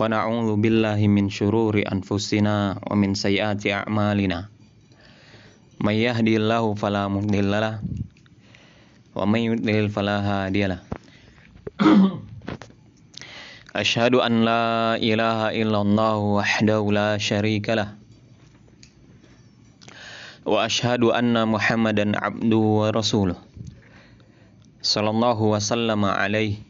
wa na'udzu billahi min syururi anfusina wa min sayyiati a'malina. May yahdihillahu fala mudhillalah wa may yudlil fala hadiyalah Ashhadu an la ilaha illallah wahdahu la syarikalah wa ashhadu anna Muhammadan abduhu wa rasuluh. Sallallahu wasallama alaihi. wa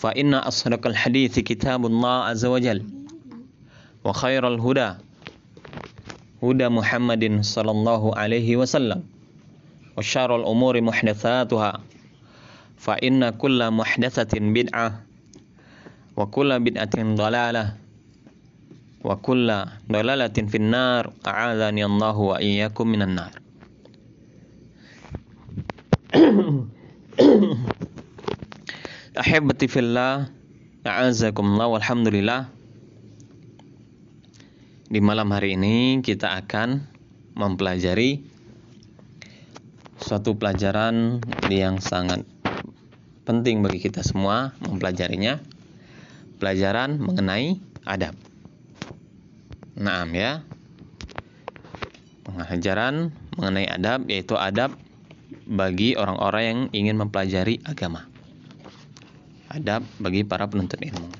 فإن أصدق الحديث كتاب الله عز وجل وخير الهدى هدى محمد صلى الله عليه وسلم وشر الأمور محدثاتها فإن كل محدثة بدعة وكل بدعة ضلالة وكل ضلالة في النار أعاذني الله وإياكم من النار. Ahibati fillah A'azakumullah walhamdulillah. Di malam hari ini kita akan mempelajari Suatu pelajaran yang sangat penting bagi kita semua mempelajarinya. Pelajaran mengenai adab. Naam ya. Pengajaran mengenai adab yaitu adab bagi orang-orang yang ingin mempelajari agama. Adab bagi para penuntut ilmu.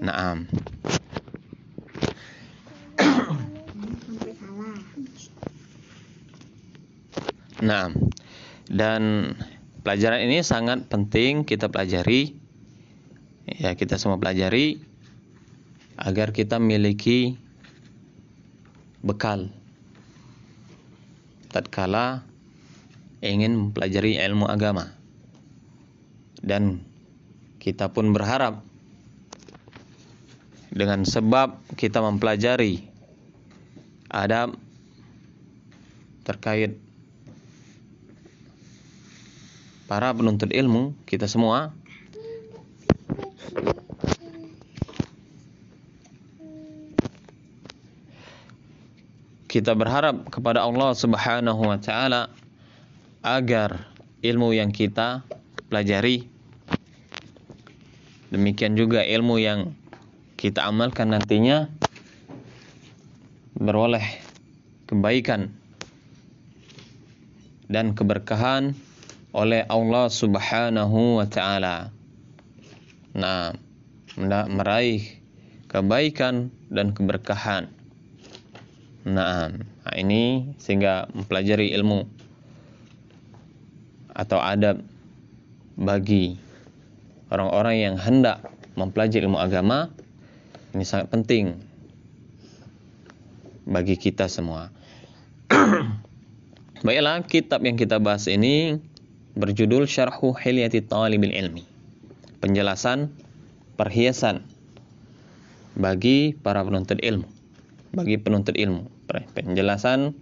Naam. Naam. Dan pelajaran ini sangat penting kita pelajari. Ya, kita semua pelajari agar kita memiliki bekal tatkala ingin mempelajari ilmu agama. Dan kita pun berharap. Dengan sebab kita mempelajari adab terkait para penuntut ilmu kita semua. Kita berharap kepada Allah Subhanahu wa taala agar ilmu yang kita pelajari demikian juga ilmu yang kita amalkan nantinya beroleh kebaikan dan keberkahan oleh Allah Subhanahu wa taala. Nah, meraih kebaikan dan keberkahan. Nah, ini sehingga mempelajari ilmu atau adab bagi orang-orang yang hendak mempelajari ilmu agama ini sangat penting bagi kita semua. Baiklah, kitab yang kita bahas ini berjudul Syarhu Hilyati Talibil Ilmi. Penjelasan perhiasan bagi para penuntut ilmu. Bagi penuntut ilmu. Penjelasan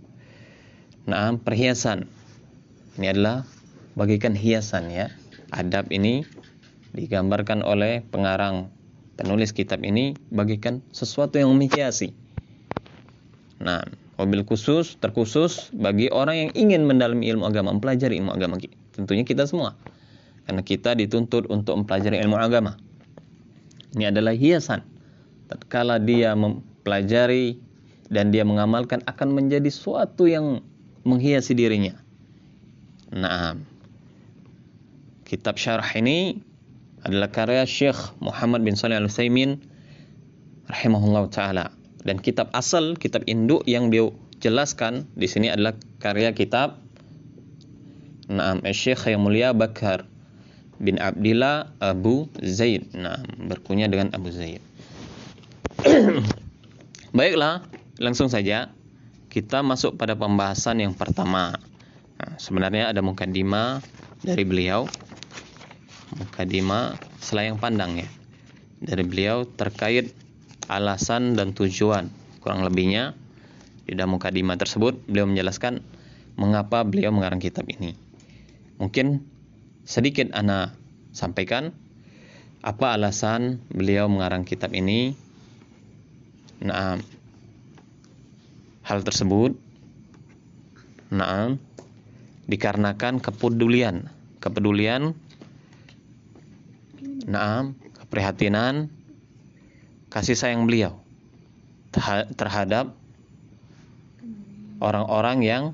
nah perhiasan. Ini adalah bagikan hiasan ya. Adab ini digambarkan oleh pengarang penulis kitab ini bagikan sesuatu yang menghiasi. Nah, mobil khusus terkhusus bagi orang yang ingin mendalami ilmu agama, mempelajari ilmu agama. Tentunya kita semua. Karena kita dituntut untuk mempelajari ilmu agama. Ini adalah hiasan. Tatkala dia mempelajari dan dia mengamalkan akan menjadi suatu yang menghiasi dirinya. Nah, kitab syarah ini adalah karya Syekh Muhammad bin Salih Al-Utsaimin rahimahullah taala dan kitab asal kitab induk yang dia jelaskan di sini adalah karya kitab Naam Syekh yang mulia Bakar bin Abdillah Abu Zaid. Nah, berkunya dengan Abu Zaid. Baiklah, langsung saja kita masuk pada pembahasan yang pertama. Nah, sebenarnya ada mukadimah dari beliau. Mukadimah selayang pandang ya. Dari beliau terkait alasan dan tujuan kurang lebihnya di dalam mukadimah tersebut beliau menjelaskan mengapa beliau mengarang kitab ini. Mungkin sedikit ana sampaikan apa alasan beliau mengarang kitab ini. Nah, hal tersebut nah dikarenakan kepedulian, kepedulian nah keprihatinan kasih sayang beliau terhadap orang-orang yang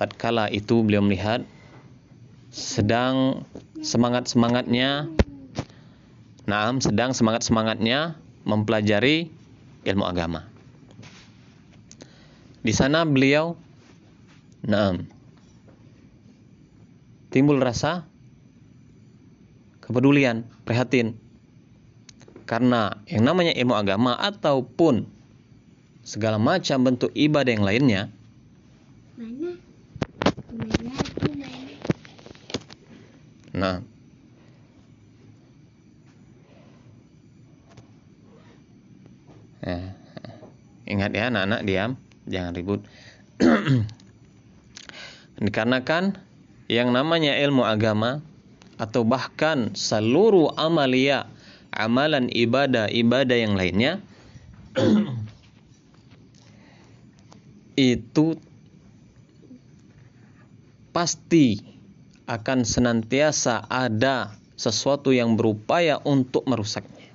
tatkala itu beliau melihat sedang semangat-semangatnya Naam sedang semangat-semangatnya mempelajari ilmu agama. Di sana beliau Naam timbul rasa kepedulian, prihatin karena yang namanya ilmu agama ataupun segala macam bentuk ibadah yang lainnya mana? Mana Nah, eh, ingat ya anak-anak diam, jangan ribut. Dikarenakan yang namanya ilmu agama atau bahkan seluruh amalia amalan ibadah-ibadah yang lainnya itu pasti akan senantiasa ada sesuatu yang berupaya untuk merusaknya.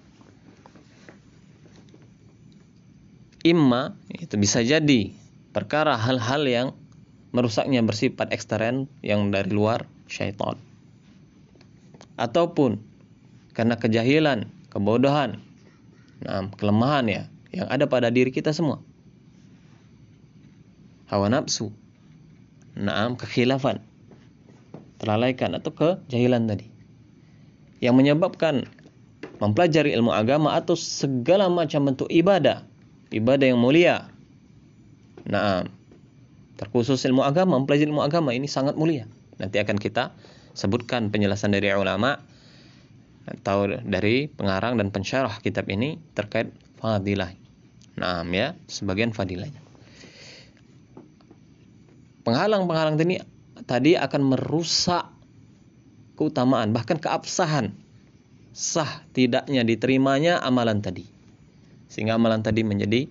Imma itu bisa jadi perkara hal-hal yang merusaknya bersifat ekstern yang dari luar syaitan. Ataupun karena kejahilan, kebodohan, nah, kelemahan ya yang ada pada diri kita semua. Hawa nafsu, naam kekhilafan, terlalaikan atau kejahilan tadi. Yang menyebabkan mempelajari ilmu agama atau segala macam bentuk ibadah, ibadah yang mulia. Naam, terkhusus ilmu agama, mempelajari ilmu agama ini sangat mulia. Nanti akan kita sebutkan penjelasan dari ulama atau dari pengarang dan pensyarah kitab ini terkait fadilah. Nah, ya, sebagian fadilahnya. Penghalang-penghalang ini tadi akan merusak keutamaan, bahkan keabsahan sah tidaknya diterimanya amalan tadi. Sehingga amalan tadi menjadi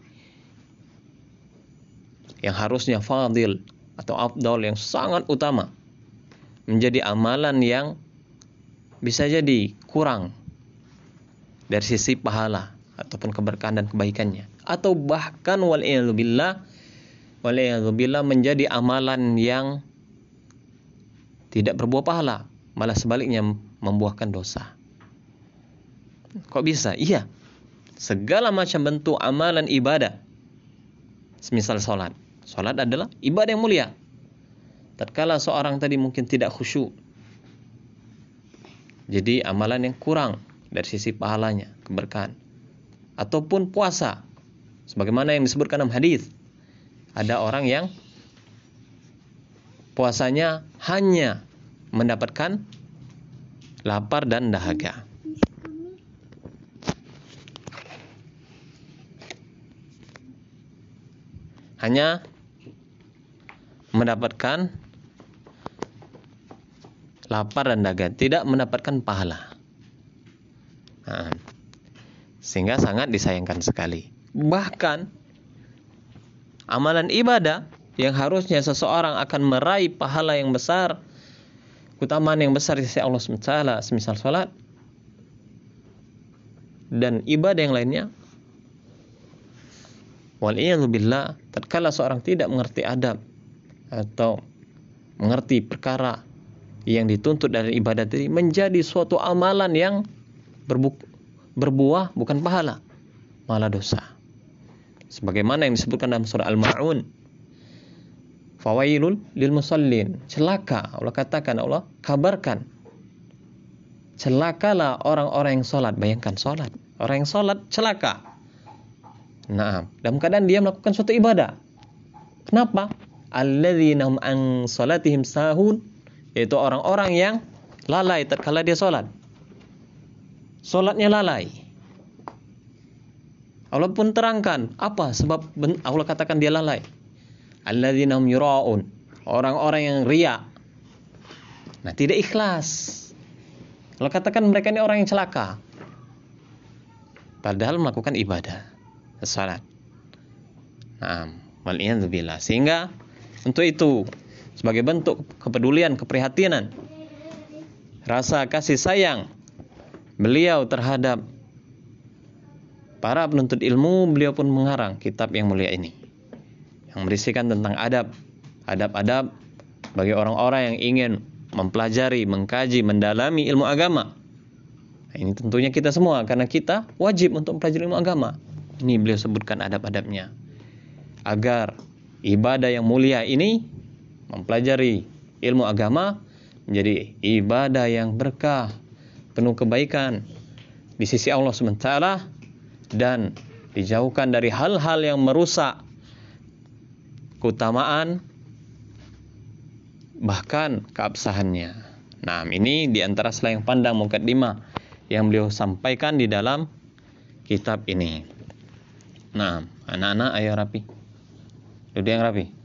yang harusnya fadil atau afdal yang sangat utama menjadi amalan yang bisa jadi kurang dari sisi pahala ataupun keberkahan dan kebaikannya. Atau bahkan waliyadzubillah waliyadzubillah menjadi amalan yang tidak berbuah pahala malah sebaliknya membuahkan dosa. Kok bisa? Iya. Segala macam bentuk amalan ibadah. Semisal sholat. Sholat adalah ibadah yang mulia tatkala seorang tadi mungkin tidak khusyuk jadi amalan yang kurang dari sisi pahalanya, keberkahan. Ataupun puasa. Sebagaimana yang disebutkan dalam hadis. Ada orang yang puasanya hanya mendapatkan lapar dan dahaga. Hanya mendapatkan lapar dan dagang, tidak mendapatkan pahala. Nah, sehingga sangat disayangkan sekali. Bahkan amalan ibadah yang harusnya seseorang akan meraih pahala yang besar, keutamaan yang besar di sisi Allah SWT, semisal salat dan ibadah yang lainnya. Wal billah, tatkala seorang tidak mengerti adab atau mengerti perkara yang dituntut dari ibadat ini menjadi suatu amalan yang berbu berbuah bukan pahala, malah dosa. Sebagaimana yang disebutkan dalam surah Al-Ma'un. Fawailul lil musallin. Celaka. Allah katakan, Allah kabarkan. Celakalah orang-orang yang sholat. Bayangkan sholat. Orang yang sholat celaka. Nah, dalam keadaan dia melakukan suatu ibadah. Kenapa? Alladzina an salatihim sahun yaitu orang-orang yang lalai tatkala dia sholat. Sholatnya lalai. Allah pun terangkan apa sebab Allah katakan dia lalai. Alladzina yura'un. Orang-orang yang ria. Nah, tidak ikhlas. Allah katakan mereka ini orang yang celaka. Padahal melakukan ibadah, salat. Nah, wal Sehingga untuk itu sebagai bentuk kepedulian, keprihatinan, rasa kasih sayang beliau terhadap para penuntut ilmu, beliau pun mengarang kitab yang mulia ini yang berisikan tentang adab, adab-adab bagi orang-orang yang ingin mempelajari, mengkaji, mendalami ilmu agama. Nah, ini tentunya kita semua karena kita wajib untuk mempelajari ilmu agama. Ini beliau sebutkan adab-adabnya. Agar ibadah yang mulia ini mempelajari ilmu agama menjadi ibadah yang berkah, penuh kebaikan di sisi Allah SWT dan dijauhkan dari hal-hal yang merusak keutamaan bahkan keabsahannya. Nah, ini di antara selain pandang mukaddimah yang beliau sampaikan di dalam kitab ini. Nah, anak-anak ayo rapi. Duduk yang rapi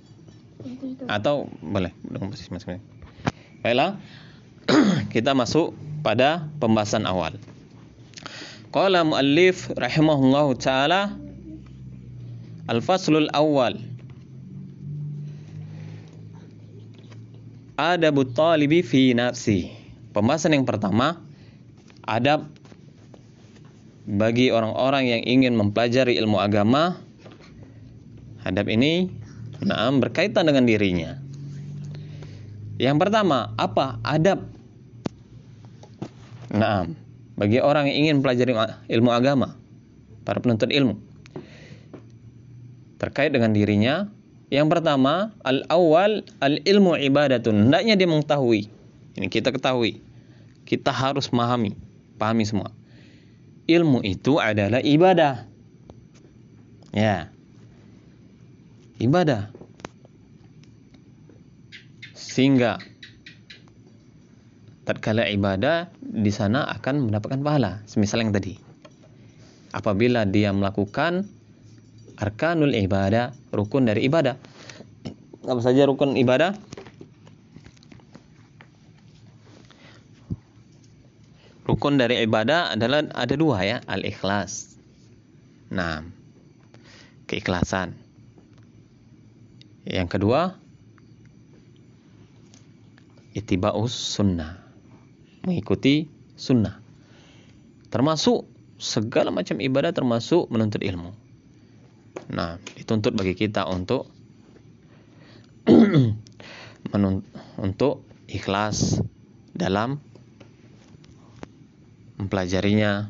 atau boleh. Baiklah, kita masuk pada pembahasan awal. Qala muallif rahimahullahu taala Al-faslul awal Adabut talibi fi nafsi. Pembahasan yang pertama adab bagi orang-orang yang ingin mempelajari ilmu agama. Adab ini Nah, berkaitan dengan dirinya. Yang pertama, apa? Adab. Nah, bagi orang yang ingin pelajari ilmu agama, para penuntut ilmu. Terkait dengan dirinya, yang pertama, al-awwal al-ilmu ibadatun. Hendaknya dia mengetahui. Ini kita ketahui. Kita harus memahami, pahami semua. Ilmu itu adalah ibadah. Ya ibadah. Sehingga tatkala ibadah di sana akan mendapatkan pahala, semisal yang tadi. Apabila dia melakukan arkanul ibadah, rukun dari ibadah. Apa saja rukun ibadah? Rukun dari ibadah adalah ada dua ya, al-ikhlas. Nah, keikhlasan. Yang kedua, itiba'us sunnah. Mengikuti sunnah. Termasuk segala macam ibadah termasuk menuntut ilmu. Nah, dituntut bagi kita untuk untuk ikhlas dalam mempelajarinya.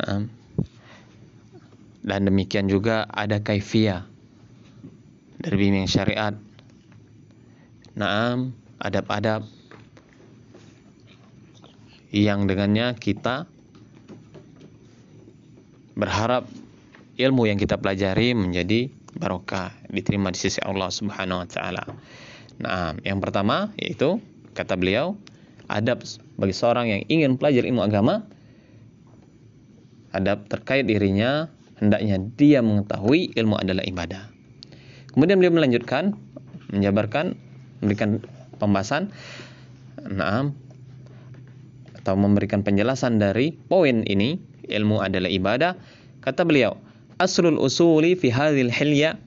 Nah, dan demikian juga ada kaifiyah dari bimbing syariat. Naam, adab-adab yang dengannya kita berharap ilmu yang kita pelajari menjadi barokah, diterima di sisi Allah Subhanahu wa taala. Nah, yang pertama yaitu kata beliau, adab bagi seorang yang ingin belajar ilmu agama adab terkait dirinya hendaknya dia mengetahui ilmu adalah ibadah. Kemudian beliau melanjutkan menjabarkan memberikan pembahasan. Nah atau memberikan penjelasan dari poin ini ilmu adalah ibadah. Kata beliau aslul usuli fi hadhil hilya.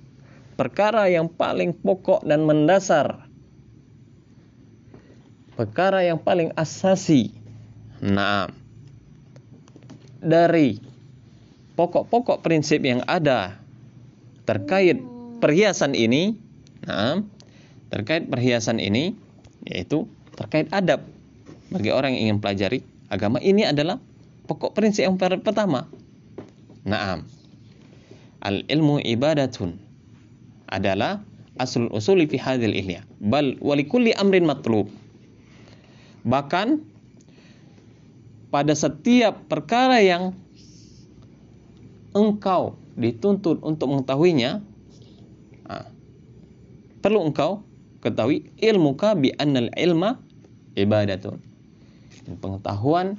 Perkara yang paling pokok dan mendasar. Perkara yang paling asasi. Nah dari pokok-pokok prinsip yang ada terkait perhiasan ini nah terkait perhiasan ini yaitu terkait adab bagi orang yang ingin pelajari agama ini adalah pokok prinsip yang pertama. Naam. Al ilmu ibadatun adalah asal usuli fi hadhil ilya. Bal walikulli amrin matlub. Bahkan pada setiap perkara yang engkau dituntut untuk mengetahuinya, perlu engkau ketahui ilmuka bi annal ilma ibadatun. Pengetahuan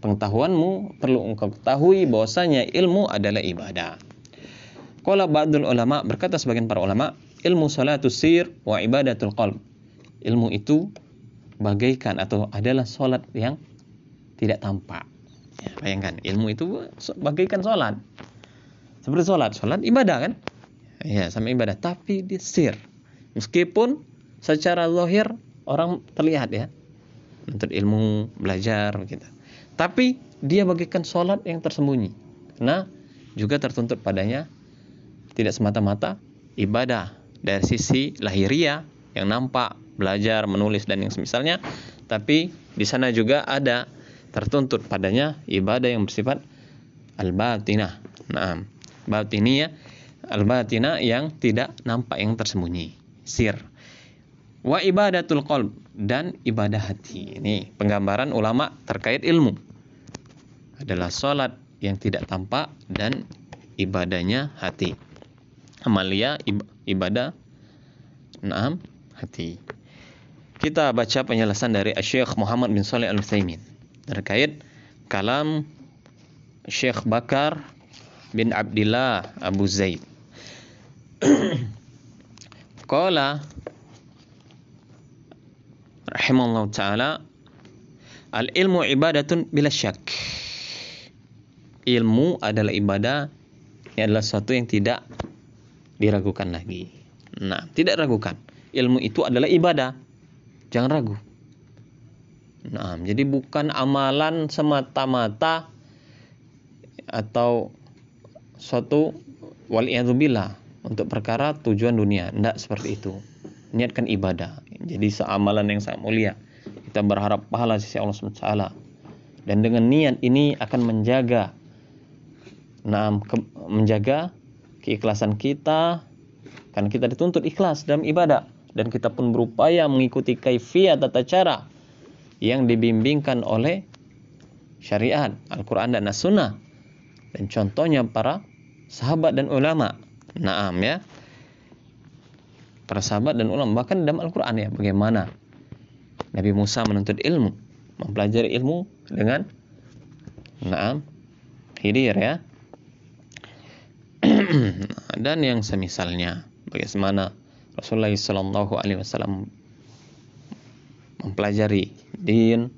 pengetahuanmu perlu engkau ketahui bahwasanya ilmu adalah ibadah. Qala ba'dul ulama berkata sebagian para ulama, ilmu salatus sir wa ibadatul qalb. Ilmu itu bagaikan atau adalah salat yang tidak tampak. Ya, bayangkan, ilmu itu bagaikan salat. Seperti salat, salat ibadah kan? Ya, sama ibadah, tapi di sir. Meskipun secara zahir orang terlihat ya, untuk ilmu, belajar gitu. Tapi dia bagikan sholat yang tersembunyi. Karena juga tertuntut padanya tidak semata-mata ibadah dari sisi lahiriah yang nampak, belajar, menulis dan yang semisalnya, tapi di sana juga ada tertuntut padanya ibadah yang bersifat al-batinah. Nah, batiniyah al-batinah yang tidak nampak yang tersembunyi, sir. Wa ibadatul qalb dan ibadah hati. Ini penggambaran ulama terkait ilmu. Adalah salat yang tidak tampak dan ibadahnya hati. Amalia ibadah naam hati. Kita baca penjelasan dari Syekh Muhammad bin Saleh Al-Utsaimin terkait kalam Syekh Bakar bin Abdullah Abu Zaid. Qala rahimahullah taala al ilmu ibadatun bila syak. Ilmu adalah ibadah ini adalah sesuatu yang tidak diragukan lagi. Nah tidak ragukan. Ilmu itu adalah ibadah. Jangan ragu. Nah jadi bukan amalan semata-mata atau suatu waliyadzubillah untuk perkara tujuan dunia tidak seperti itu niatkan ibadah. Jadi seamalan yang sangat mulia. Kita berharap pahala sisi Allah SWT. Dan dengan niat ini akan menjaga nah, ke, menjaga keikhlasan kita karena kita dituntut ikhlas dalam ibadah dan kita pun berupaya mengikuti kaifiat tata cara yang dibimbingkan oleh syariat Al-Quran dan As-Sunnah dan contohnya para sahabat dan ulama. Naam ya para sahabat dan ulama bahkan dalam Al-Qur'an ya bagaimana Nabi Musa menuntut ilmu, mempelajari ilmu dengan naam hidir ya. dan yang semisalnya bagaimana Rasulullah sallallahu alaihi wasallam mempelajari din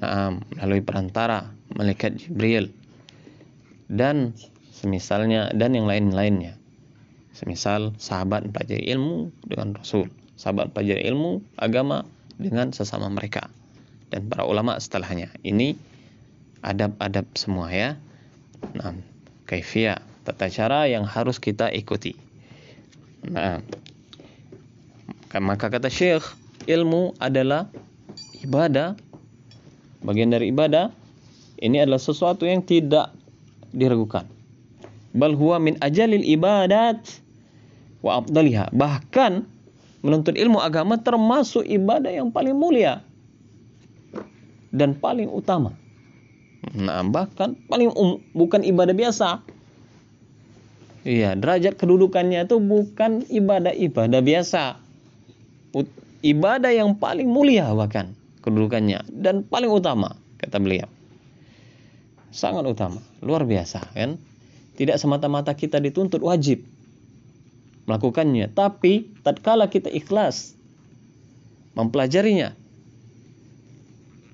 naam melalui perantara malaikat Jibril dan semisalnya dan yang lain-lainnya Semisal sahabat mempelajari ilmu dengan Rasul, sahabat mempelajari ilmu agama dengan sesama mereka dan para ulama setelahnya. Ini adab-adab semua ya. Nah, kaifiyah, tata cara yang harus kita ikuti. Nah, maka kata Syekh, ilmu adalah ibadah. Bagian dari ibadah ini adalah sesuatu yang tidak diragukan. Bal huwa min ajalil ibadat wa afdaliha. Bahkan menuntut ilmu agama termasuk ibadah yang paling mulia dan paling utama. Nah, bahkan paling um, bukan ibadah biasa. Iya, derajat kedudukannya itu bukan ibadah-ibadah biasa. Ibadah yang paling mulia bahkan kedudukannya dan paling utama kata beliau. Sangat utama, luar biasa kan? Tidak semata-mata kita dituntut wajib, melakukannya. Tapi tatkala kita ikhlas mempelajarinya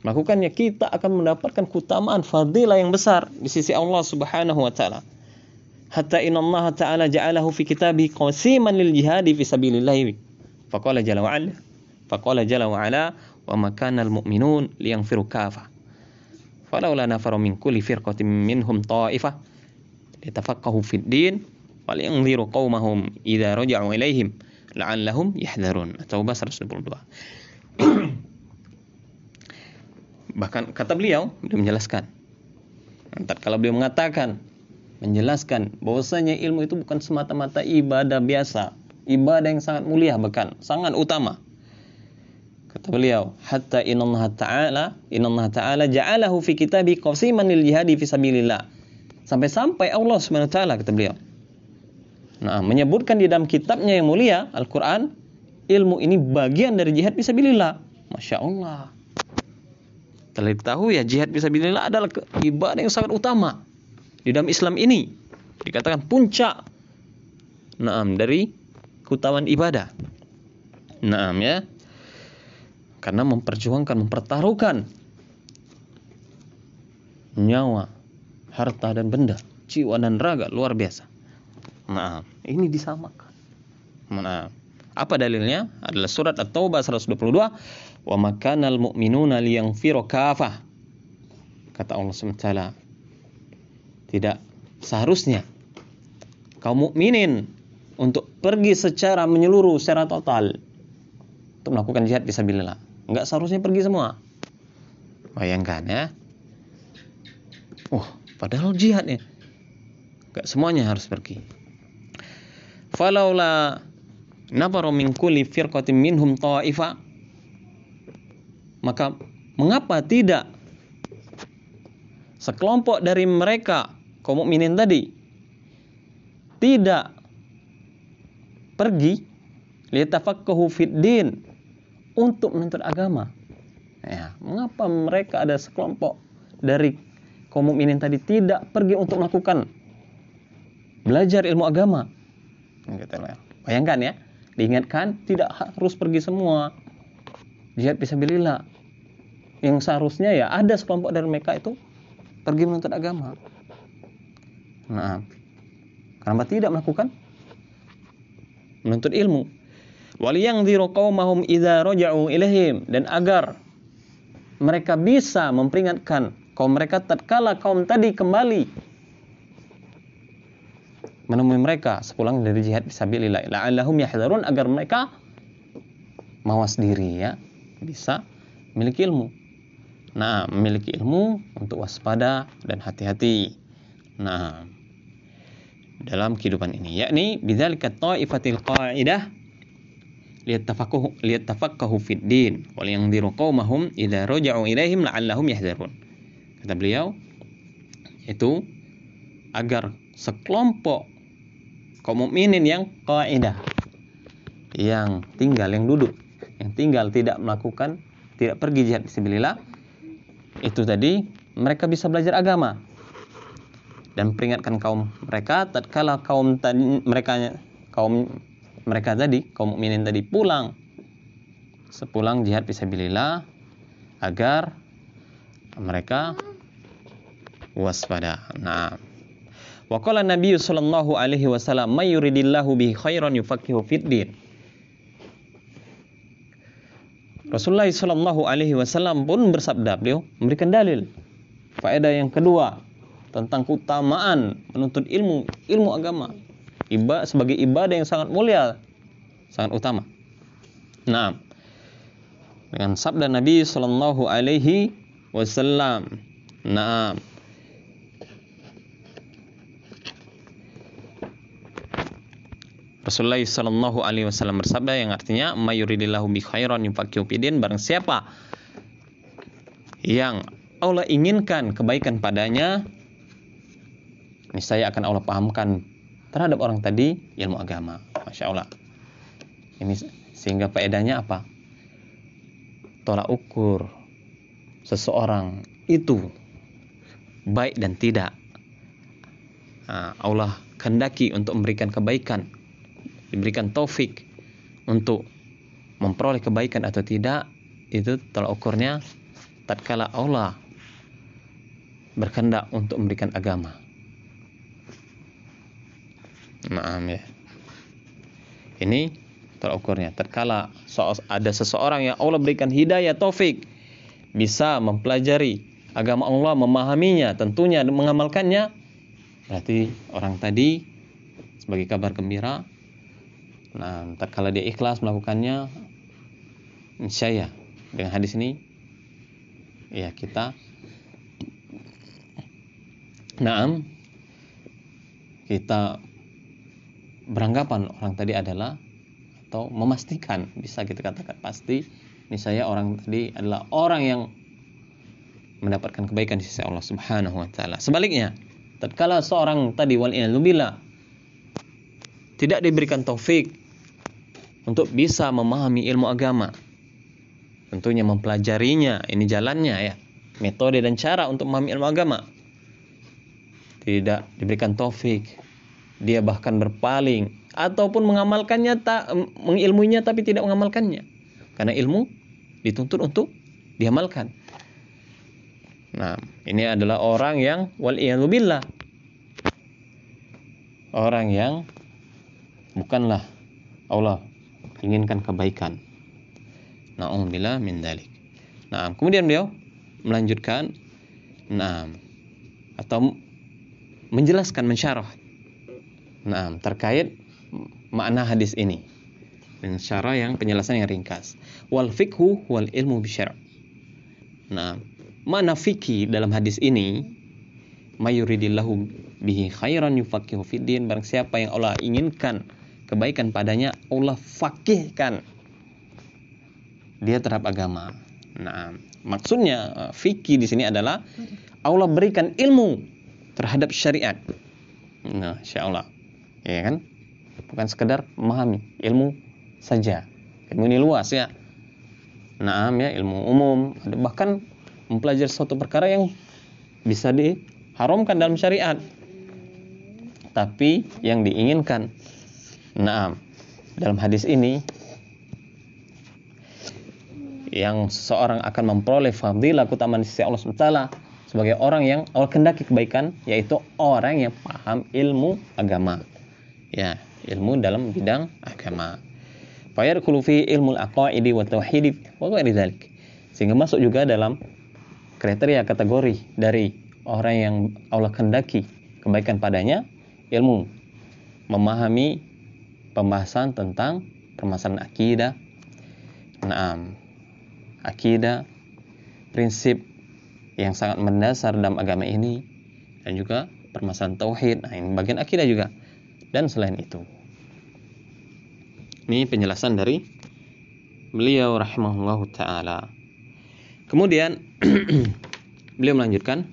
Melakukannya kita akan mendapatkan keutamaan fadilah yang besar di sisi Allah Subhanahu wa taala. Hatta inna Allah taala ja'alahu fi kitabihi qasiman lil jihadi fi sabilillah. Faqala jalla wa ala faqala jalla wa ala wa ma kana al mu'minun liyanfiru kafah. Falaula nafaru min kulli firqatin minhum ta'ifah litafaqahu fid din wa liyanziru qaumahum idza raja'u ilaihim la'allahum yahdharun. Taubah 122. Bahkan kata beliau, beliau menjelaskan. Entar kalau beliau mengatakan, menjelaskan bahwasanya ilmu itu bukan semata-mata ibadah biasa, ibadah yang sangat mulia bahkan sangat utama. Kata beliau, hatta innallaha ta'ala, innallaha ta'ala ja'alahu fi kitabi qasiman lil jihadi fi sabilillah. Sampai-sampai Allah taala kata beliau. Nah, menyebutkan di dalam kitabnya yang mulia, Al-Qur'an, ilmu ini bagian dari jihad fi sabilillah. Masya Allah. Telah diketahui ya jihad fisabilillah adalah ibadah yang sangat utama di dalam Islam ini. Dikatakan puncak Naam dari keutamaan ibadah. Naam ya. Karena memperjuangkan, mempertaruhkan nyawa, harta dan benda, jiwa dan raga luar biasa. Nah, ini disamakan. Nah, apa dalilnya? Adalah surat At-Taubah 122 wa makanal mu'minuna liyaghfira kafah. Kata Allah SWT. Tidak seharusnya kaum mukminin untuk pergi secara menyeluruh secara total untuk melakukan jihad fisabilillah. Enggak seharusnya pergi semua. Bayangkan ya. Oh, padahal jihad ya. Enggak semuanya harus pergi. Falaula nafaru min kulli firqatin minhum ta'ifa maka mengapa tidak sekelompok dari mereka kaum mukminin tadi tidak pergi liatafaqahu fid din untuk menuntut agama. Ya, mengapa mereka ada sekelompok dari kaum mukminin tadi tidak pergi untuk melakukan belajar ilmu agama? Gitu Bayangkan ya, diingatkan tidak harus pergi semua jihad fisabilillah yang seharusnya ya ada sekelompok dari mereka itu pergi menuntut agama. Nah, kenapa tidak melakukan menuntut ilmu? Waliyang qaumahum idza raja'u ilaihim dan agar mereka bisa memperingatkan kaum mereka tatkala kaum tadi kembali menemui mereka sepulang dari jihad fisabilillah la'allahum yahdharun agar mereka mawas diri ya bisa memiliki ilmu. Nah, memiliki ilmu untuk waspada dan hati-hati. Nah, dalam kehidupan ini yakni bidzalika ta'ifatil qa'idah liyatafaqahu liyatafaqahu fid din wal yanziru qaumahum idza raja'u ilaihim la'allahum yahdharun. Kata beliau itu agar sekelompok kaum mukminin yang qaidah yang tinggal yang duduk yang tinggal tidak melakukan tidak pergi jihad fisabilillah itu tadi mereka bisa belajar agama. Dan peringatkan kaum mereka tatkala kaum tadi mereka kaum mereka tadi kaum mukminin tadi pulang sepulang jihad fisabilillah agar mereka waspada. Nah, wa qala Nabi sallallahu alaihi wasallam may yuridillahu bihi khairan yufaqihu fid din. Rasulullah Shallallahu Alaihi Wasallam pun bersabda beliau memberikan dalil faedah yang kedua tentang keutamaan menuntut ilmu ilmu agama iba sebagai ibadah yang sangat mulia sangat utama. Nah, dengan sabda Nabi Shallallahu Alaihi Wasallam, nah Rasulullah Shallallahu Alaihi Wasallam bersabda yang artinya mayuridillahu bi khairan yufaqihu fidin barang siapa yang Allah inginkan kebaikan padanya niscaya akan Allah pahamkan terhadap orang tadi ilmu agama. Masya Allah. Ini sehingga faedahnya apa? Tolak ukur seseorang itu baik dan tidak. Nah, Allah kendaki untuk memberikan kebaikan diberikan taufik untuk memperoleh kebaikan atau tidak itu tolak ukurnya tatkala Allah berkehendak untuk memberikan agama. Maaf ya. Ini terukurnya. Tatkala ada seseorang yang Allah berikan hidayah taufik bisa mempelajari agama Allah, memahaminya, tentunya mengamalkannya, berarti orang tadi sebagai kabar gembira. Nah, tatkala dia ikhlas melakukannya, ya dengan hadis ini, ya kita Naam kita beranggapan orang tadi adalah atau memastikan bisa kita katakan pasti misalnya orang tadi adalah orang yang mendapatkan kebaikan di sisi Allah Subhanahu wa taala. Sebaliknya, tatkala seorang tadi wal tidak diberikan taufik untuk bisa memahami ilmu agama, tentunya mempelajarinya, ini jalannya ya, metode dan cara untuk memahami ilmu agama. Tidak diberikan taufik. Dia bahkan berpaling. Ataupun mengamalkannya tak mengilmuinya tapi tidak mengamalkannya. Karena ilmu dituntut untuk diamalkan. Nah ini adalah orang yang wal billah. Orang yang bukanlah Allah inginkan kebaikan. Na'udzubillah min dalik nah kemudian beliau melanjutkan nah atau menjelaskan mensyarah nah terkait makna hadis ini. Dengan cara yang penjelasan yang ringkas. Wal fikhu wal ilmu bisyara nah makna fikih dalam hadis ini? Mayuridillahu bihi khairan yufaqihu fiddin barang siapa yang Allah inginkan kebaikan padanya Allah fakihkan dia terhadap agama nah maksudnya fikih di sini adalah Allah berikan ilmu terhadap syariat. Nah, insya Allah. Ya kan? Bukan sekedar memahami ilmu saja. Ilmu ini luas ya. Naam ya, ilmu umum. Bahkan mempelajari suatu perkara yang bisa diharamkan dalam syariat. Tapi yang diinginkan. Naam. Dalam hadis ini yang seorang akan memperoleh fadilah keutamaan sisi Allah SWT sebagai orang yang Allah kendaki kebaikan yaitu orang yang paham ilmu agama. Ya ilmu dalam bidang agama. Fayadkhulu fi ilmu aqaidi wa tauhid wa sehingga masuk juga dalam kriteria kategori dari orang yang Allah kendaki kebaikan padanya ilmu. Memahami pembahasan tentang permasalahan akidah naam akidah prinsip yang sangat mendasar dalam agama ini dan juga permasalahan tauhid, nah ini bagian akidah juga. Dan selain itu. Ini penjelasan dari beliau rahimahullahu taala. Kemudian beliau melanjutkan,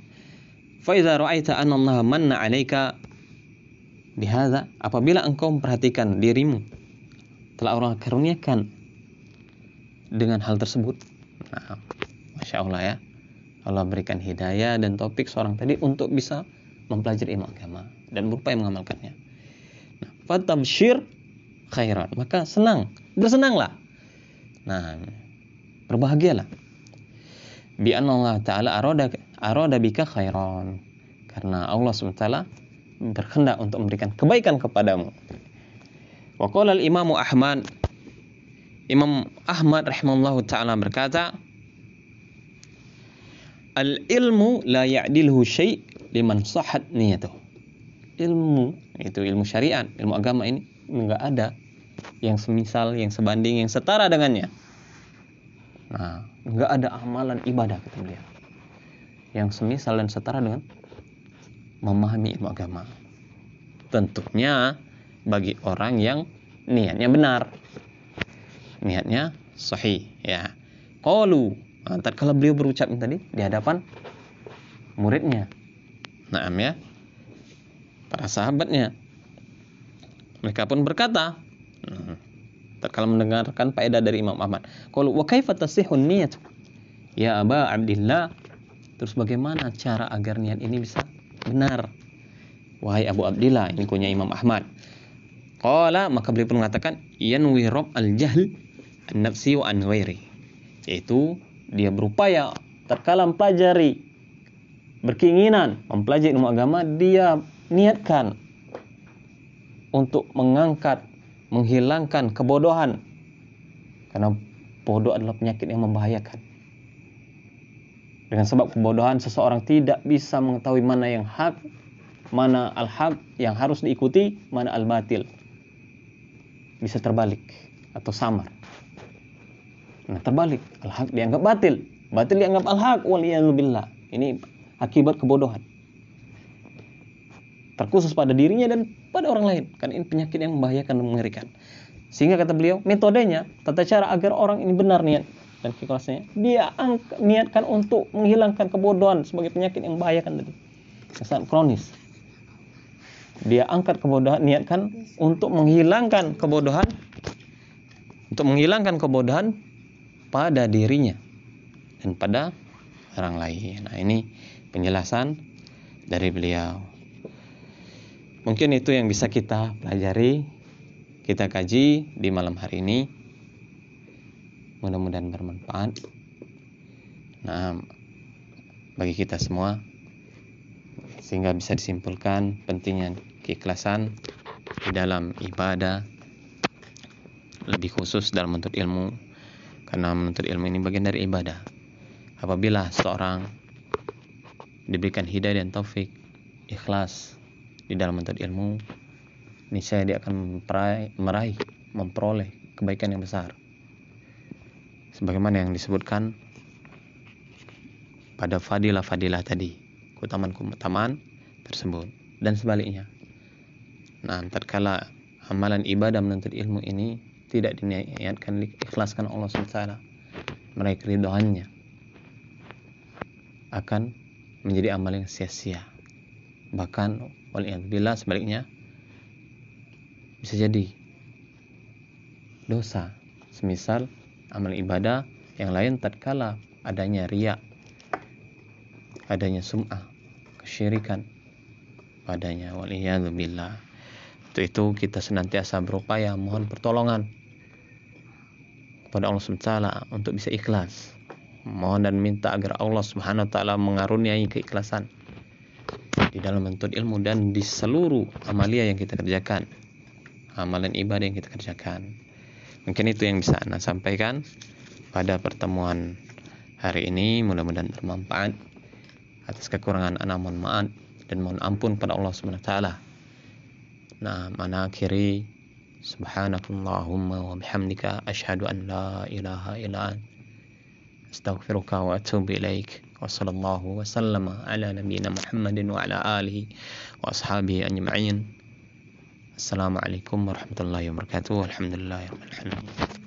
"Fa idza ra'aita anna Allah manna 'alaika bihadza, apabila engkau memperhatikan dirimu telah Allah karuniakan dengan hal tersebut." Nah, Masya Allah ya. Allah berikan hidayah dan topik seorang tadi untuk bisa mempelajari ilmu agama dan berupaya mengamalkannya. Nah, fatabshir khairan. Maka senang, bersenanglah. Nah, berbahagialah. Bi Allah taala arada arada bika khairan. Karena Allah SWT berkehendak untuk memberikan kebaikan kepadamu. Wa qala al-Imam Ahmad Imam Ahmad rahimahullahu taala berkata, al ilmu la ya'dilhu syai' liman sahat niyatuh. Ilmu itu ilmu syariat, ilmu agama ini enggak ada yang semisal, yang sebanding, yang setara dengannya. Nah, enggak ada amalan ibadah kata beliau yang semisal dan setara dengan memahami ilmu agama. Tentunya bagi orang yang niatnya benar. Niatnya sahih ya. Qalu Nah, kalau beliau berucap tadi di hadapan muridnya. Naam ya. Para sahabatnya. Mereka pun berkata, hmm, kalau mendengarkan faedah dari Imam Ahmad, kalau wa kaifa tasihun niyat? Ya Aba Abdillah, terus bagaimana cara agar niat ini bisa benar? Wahai Abu Abdillah, ini punya Imam Ahmad. Qala maka beliau pun mengatakan yanwi rob al-jahl an-nafsi wa an ghairi. Yaitu dia berupaya tatkala mempelajari berkeinginan mempelajari ilmu agama dia niatkan untuk mengangkat menghilangkan kebodohan karena bodoh adalah penyakit yang membahayakan dengan sebab kebodohan seseorang tidak bisa mengetahui mana yang hak mana al-haq yang harus diikuti mana al-batil. Bisa terbalik atau samar. Nah terbalik. Al-haq dianggap batil. Batil dianggap al-haq waliyadzubillah ini akibat kebodohan. Terkhusus pada dirinya dan pada orang lain. Kan ini penyakit yang membahayakan dan mengerikan. Sehingga kata beliau metodenya tata cara agar orang ini benar niat dan keikhlasannya dia niatkan untuk menghilangkan kebodohan sebagai penyakit yang membahayakan tadi sangat kronis dia angkat kebodohan niatkan untuk menghilangkan kebodohan untuk menghilangkan kebodohan pada dirinya dan pada orang lain. Nah, ini penjelasan dari beliau. Mungkin itu yang bisa kita pelajari, kita kaji di malam hari ini. Mudah-mudahan bermanfaat. Nah, bagi kita semua sehingga bisa disimpulkan pentingnya keikhlasan di dalam ibadah lebih khusus dalam menuntut ilmu karena menuntut ilmu ini bagian dari ibadah apabila seorang diberikan hidayah dan taufik ikhlas di dalam menuntut ilmu niscaya dia akan meraih, memperoleh kebaikan yang besar sebagaimana yang disebutkan pada fadilah-fadilah tadi keutamaan-keutamaan tersebut dan sebaliknya. Nah, tatkala amalan ibadah menuntut ilmu ini tidak diniatkan ikhlaskan Allah SWT meraih keridoannya akan menjadi amal yang sia-sia. Bahkan waliyadzubillah sebaliknya bisa jadi dosa. Semisal amal ibadah yang lain tatkala adanya riak adanya sum'ah kesyirikan padanya waliyadzubillah untuk itu kita senantiasa berupaya mohon pertolongan kepada Allah SWT untuk bisa ikhlas. Mohon dan minta agar Allah Subhanahu wa taala mengaruniai keikhlasan di dalam menuntut ilmu dan di seluruh amalia yang kita kerjakan. Amalan ibadah yang kita kerjakan. Mungkin itu yang bisa Anda sampaikan pada pertemuan hari ini. Mudah-mudahan bermanfaat. Atas kekurangan anak mohon maaf dan mohon ampun pada Allah Subhanahu wa taala. Nah, mana akhiri Subhanakallahumma wa bihamdika asyhadu an la ilaha illa ant astaghfiruka wa atubu ilaik wa sallallahu wa sallama ala nabiyyina Muhammadin wa ala asalaamu calaykum waraxmatullaahi wabarakaatuh alxamdulilaahi rabbilcaalamiin